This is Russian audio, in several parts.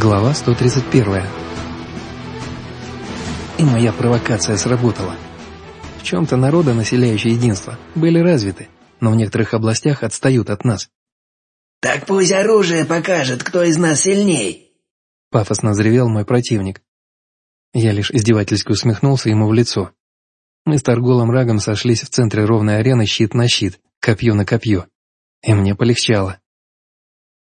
Глава 131. И моя провокация сработала. В чем-то народы, населяющие единство, были развиты, но в некоторых областях отстают от нас. «Так пусть оружие покажет, кто из нас сильней!» Пафосно взревел мой противник. Я лишь издевательски усмехнулся ему в лицо. Мы с Торголом Рагом сошлись в центре ровной арены щит на щит, копье на копье. И мне полегчало.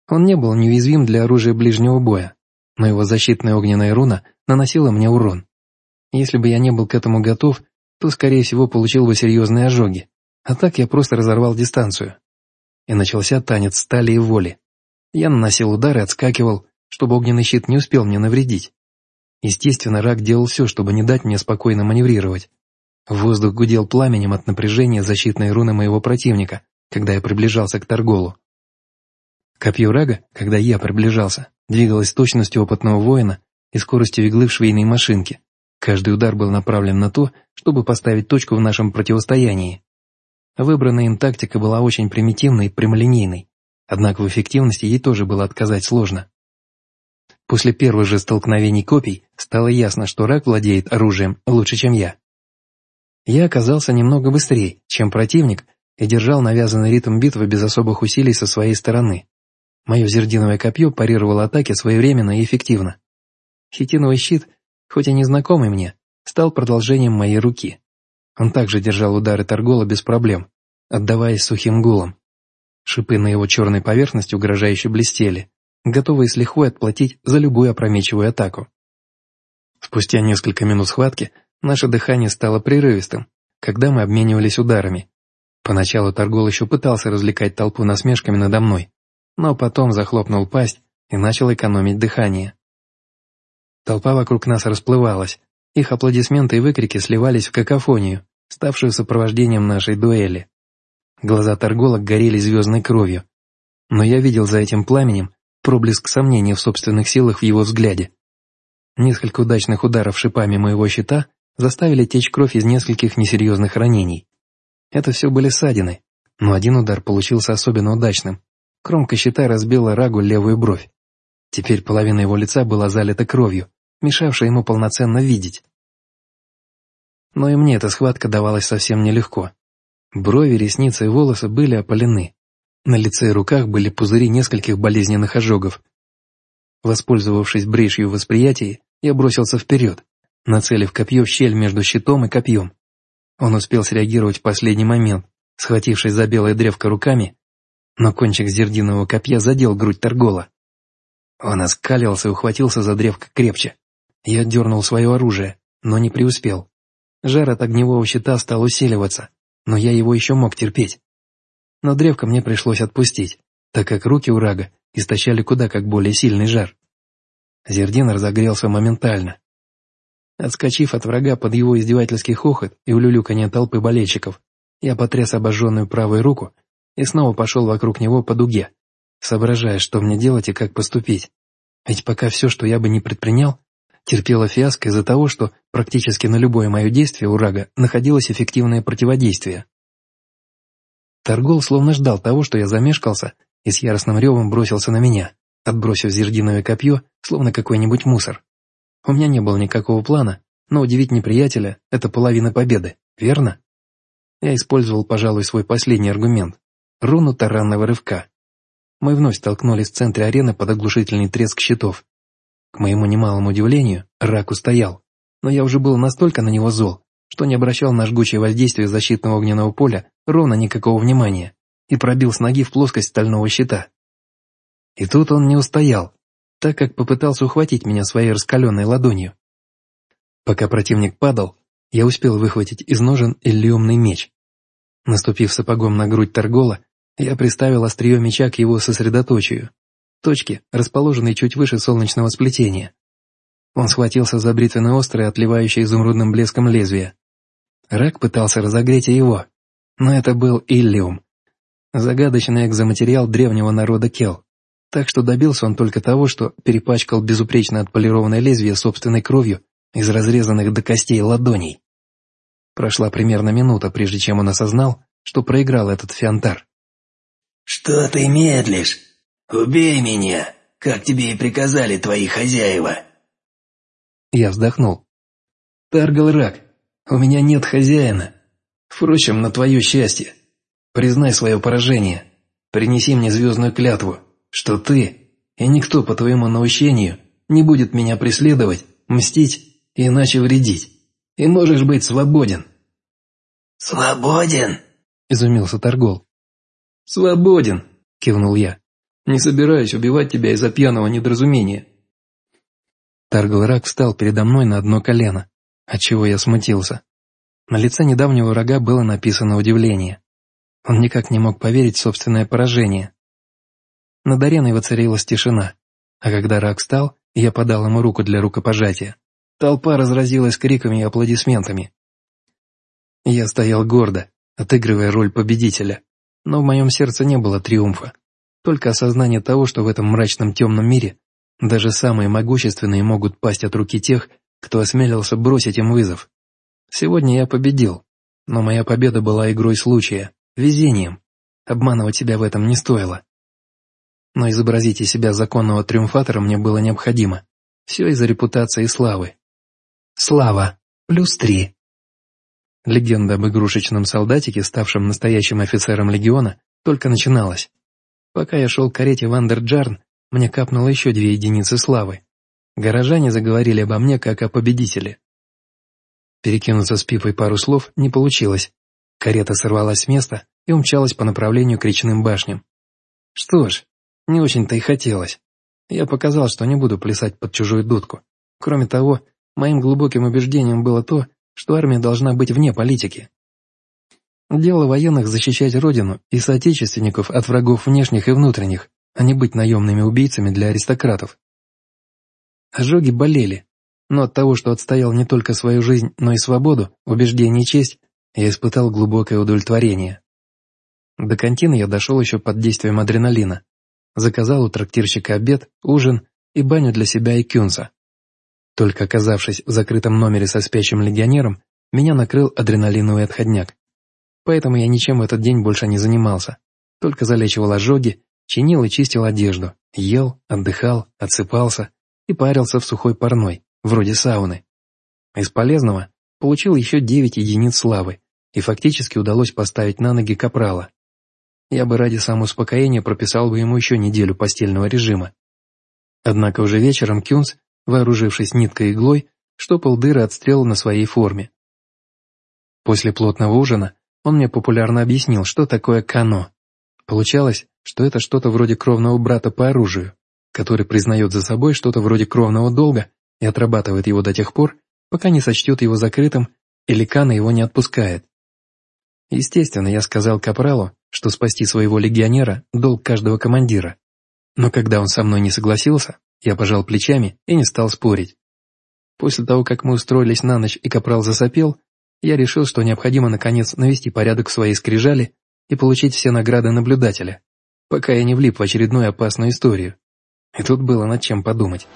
Он не был неуязвим для оружия ближнего боя, но его защитная огненная руна наносила мне урон. Если бы я не был к этому готов, то, скорее всего, получил бы серьезные ожоги, а так я просто разорвал дистанцию. И начался танец стали и воли. Я наносил удары отскакивал, чтобы огненный щит не успел мне навредить. Естественно, Рак делал все, чтобы не дать мне спокойно маневрировать. Воздух гудел пламенем от напряжения защитной руны моего противника, когда я приближался к Торголу. Копье Рага, когда я приближался, двигалось с точностью опытного воина и скоростью иглы в швейной машинке. Каждый удар был направлен на то, чтобы поставить точку в нашем противостоянии. Выбранная им тактика была очень примитивной и прямолинейной, однако в эффективности ей тоже было отказать сложно. После первых же столкновений копий стало ясно, что Раг владеет оружием лучше, чем я. Я оказался немного быстрее, чем противник, и держал навязанный ритм битвы без особых усилий со своей стороны. Мое зердиновое копье парировало атаки своевременно и эффективно. Хитиновый щит, хоть и незнакомый мне, стал продолжением моей руки. Он также держал удары Торгола без проблем, отдаваясь сухим гулом. Шипы на его черной поверхности угрожающе блестели, готовые с лихвой отплатить за любую опрометчивую атаку. Спустя несколько минут схватки наше дыхание стало прерывистым, когда мы обменивались ударами. Поначалу Торгол еще пытался развлекать толпу насмешками надо мной, но потом захлопнул пасть и начал экономить дыхание. Толпа вокруг нас расплывалась, их аплодисменты и выкрики сливались в какофонию, ставшую сопровождением нашей дуэли. Глаза торголок горели звездной кровью, но я видел за этим пламенем проблеск сомнения в собственных силах в его взгляде. Несколько удачных ударов шипами моего щита заставили течь кровь из нескольких несерьезных ранений. Это все были ссадины, но один удар получился особенно удачным, Кромка щита разбила Рагу левую бровь. Теперь половина его лица была залита кровью, мешавшей ему полноценно видеть. Но и мне эта схватка давалась совсем нелегко. Брови, ресницы и волосы были опалены. На лице и руках были пузыри нескольких болезненных ожогов. Воспользовавшись брешью в восприятии, я бросился вперед, нацелив копье в щель между щитом и копьем. Он успел среагировать в последний момент, схватившись за белое древко руками но кончик зердиного копья задел грудь Торгола. Он оскалился и ухватился за древко крепче. Я дернул свое оружие, но не преуспел. Жар от огневого щита стал усиливаться, но я его еще мог терпеть. Но древко мне пришлось отпустить, так как руки у Рага истощали куда как более сильный жар. Зердин разогрелся моментально. Отскочив от врага под его издевательский хохот и улюлюканье толпы болельщиков, я потряс обожженную правую руку и снова пошел вокруг него по дуге, соображая, что мне делать и как поступить. Ведь пока все, что я бы не предпринял, терпело фиаско из-за того, что практически на любое мое действие у Рага находилось эффективное противодействие. Торгол словно ждал того, что я замешкался, и с яростным ревом бросился на меня, отбросив зердиновое копье, словно какой-нибудь мусор. У меня не было никакого плана, но удивить неприятеля — это половина победы, верно? Я использовал, пожалуй, свой последний аргумент руну таранного рывка. Мы вновь столкнулись в центре арены под оглушительный треск щитов. К моему немалому удивлению, рак устоял, но я уже был настолько на него зол, что не обращал на жгучее воздействие защитного огненного поля ровно никакого внимания и пробил с ноги в плоскость стального щита. И тут он не устоял, так как попытался ухватить меня своей раскаленной ладонью. Пока противник падал, я успел выхватить из ножен иллюмный меч. Наступив сапогом на грудь Торгола, я приставил острие меча к его сосредоточию, точке, расположенной чуть выше солнечного сплетения. Он схватился за бритвенное острое, отливающее изумрудным блеском лезвие. Рак пытался разогреть его, но это был иллиум, загадочный экзоматериал древнего народа Кел, так что добился он только того, что перепачкал безупречно отполированное лезвие собственной кровью из разрезанных до костей ладоней. Прошла примерно минута, прежде чем он осознал, что проиграл этот фиантар. «Что ты медлишь? Убей меня! как тебе и приказали твои хозяева». Я вздохнул. «Таргал у меня нет хозяина. Впрочем, на твое счастье. Признай свое поражение. Принеси мне звездную клятву, что ты и никто по твоему наущению не будет меня преследовать, мстить и иначе вредить. И можешь быть свободен». «Свободен?» – изумился Торгол. «Свободен!» – кивнул я. «Не собираюсь убивать тебя из-за пьяного недоразумения». Тарглрак встал передо мной на одно колено, отчего я смутился. На лице недавнего врага было написано удивление. Он никак не мог поверить в собственное поражение. Над ареной воцарилась тишина, а когда Рак встал, я подал ему руку для рукопожатия. Толпа разразилась криками и аплодисментами. Я стоял гордо, отыгрывая роль победителя, но в моем сердце не было триумфа, только осознание того, что в этом мрачном темном мире даже самые могущественные могут пасть от руки тех, кто осмелился бросить им вызов. Сегодня я победил, но моя победа была игрой случая, везением. Обманывать себя в этом не стоило. Но изобразить из себя законного триумфатора мне было необходимо. Все из-за репутации и славы. Слава. Плюс три. Легенда об игрушечном солдатике, ставшем настоящим офицером легиона, только начиналась. Пока я шел к карете Вандерджарн, мне капнуло еще две единицы славы. Горожане заговорили обо мне как о победителе. Перекинуться с Пипой пару слов не получилось. Карета сорвалась с места и умчалась по направлению к речным башням. Что ж, не очень-то и хотелось. Я показал, что не буду плясать под чужую дудку. Кроме того, моим глубоким убеждением было то, что армия должна быть вне политики. Дело военных защищать родину и соотечественников от врагов внешних и внутренних, а не быть наемными убийцами для аристократов. Ожоги болели, но от того, что отстоял не только свою жизнь, но и свободу, убеждение и честь, я испытал глубокое удовлетворение. До кантины я дошел еще под действием адреналина. Заказал у трактирщика обед, ужин и баню для себя и Кюнса. Только оказавшись в закрытом номере со спящим легионером, меня накрыл адреналиновый отходняк. Поэтому я ничем в этот день больше не занимался, только залечивал ожоги, чинил и чистил одежду, ел, отдыхал, отсыпался и парился в сухой парной, вроде сауны. Из полезного получил еще девять единиц славы, и фактически удалось поставить на ноги капрала. Я бы ради самоуспокоения прописал бы ему еще неделю постельного режима. Однако уже вечером Кюнс вооружившись ниткой и иглой, штопал дыры от стрел на своей форме. После плотного ужина он мне популярно объяснил, что такое кано. Получалось, что это что-то вроде кровного брата по оружию, который признает за собой что-то вроде кровного долга и отрабатывает его до тех пор, пока не сочтет его закрытым или Кана его не отпускает. Естественно, я сказал Капралу, что спасти своего легионера – долг каждого командира. Но когда он со мной не согласился, я пожал плечами и не стал спорить. После того, как мы устроились на ночь и капрал засопел, я решил, что необходимо наконец навести порядок в своей скрижали и получить все награды наблюдателя, пока я не влип в очередную опасную историю. И тут было над чем подумать.